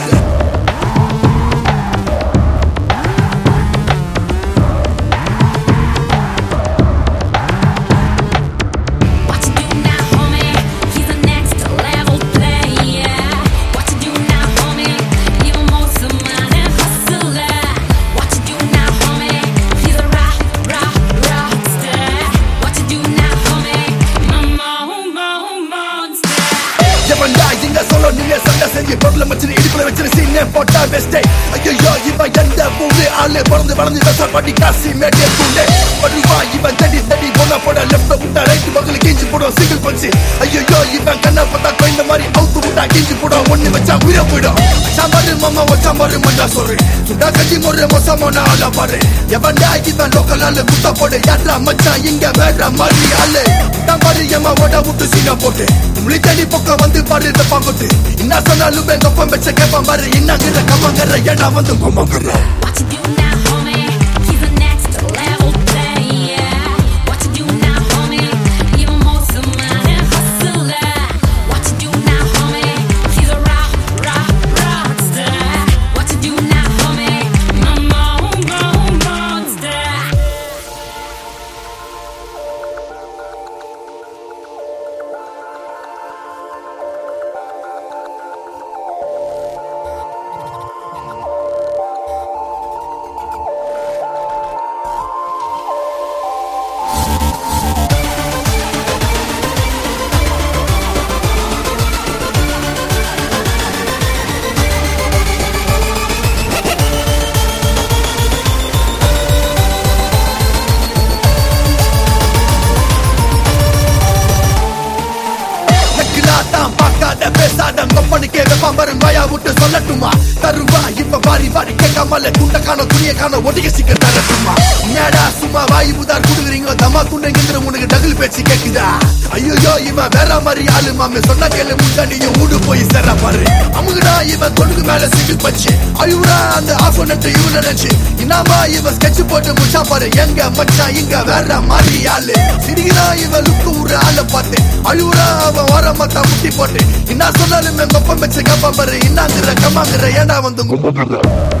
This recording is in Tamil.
Yeah. வச்சு சீனே போட்டா பெஸ்டே ஐயோ இவன் எந்த ஊரு ஆளு பறந்து பறந்து வெசால் பண்ணி காசி மேட்டே தூண்டே வருவா இவன் தடி தடி போன போட லெஃப்ட் விட்டா ரைட் பக்கத்துல கிஞ்சி போடும் சிங்கிள் பஞ்சு ஐயோ இவன் கண்ணை பார்த்தா கோயந்த மாதிரி அவுத்து விட்டா கிஞ்சி போடும். ஒண்ணு வச்சா உயிரை போயிடும். சாம்பாரு மாமா வச்சா வச்சாம்பாரு மண்டா சொல்று சுண்டா கஞ்சி முறை மோசமான ஆளா பாரு. எவன்டா இவன் லோக்கல் ஆளு குத்த போடு யாரா மச்சான் இங்க வேற மாதிரி ஆளு. தான் பாரு ஓட விட்டு சீனா போட்டு முழி பக்கம் வந்து பாரு இந்த பாம்புட்டு என்ன சொன்னாலும் எங்க வச்ச கேப்பான் பாரு என்னங்கிற கம்மங்கிற ஏன்னா வந்து பொம்மங்கிற நக்கிலாதான் பார்க்காத பேசாத கொப்பனுக்கே வெப்பான் வாயா விட்டு சொல்லட்டுமா? தருவா இப்ப வாரி வாரி கேட்காமல துண்ட காண துணிய காண ஒட்டிக்க சீக்கிரம் தரட்டுமா? நேடா சும்மா வாயு புதார் குடுக்குறீங்க தம்மா துண்டைங்கிற உனக்கு டகுல் பேச்சு கேக்குதா? ஐயோ இவன் வேற மாதிரி ஆளு மாமே. சொன்ன கேளு முன்னாடியும் ஊடு போய் சேர பாரு. அமுகுடா இவன் தொடுக்கு மேல சிங்கிள் பச்சு அழுவுடா அந்த ஆஃப் நட்டு இவன் நினைச்சு. இன்னாமா இவன் ஸ்கெட்ச் போட்டு முச்சா பாரு. எங்க மச்சான் இங்க வேற மாதிரி ஆளு. சிரிக்கிறா இவன் லுக்கு ஒரு ஆளை பார்த்து அழுவுறா அவன் ஓர மத்தா முட்டி போட்டு. என்ன சொன்னாலுமே கொப்பம் வச்சு கப்பா பாரு இன்னாங்கிற கம்மாங்கிற ஏண்டா வந்து Come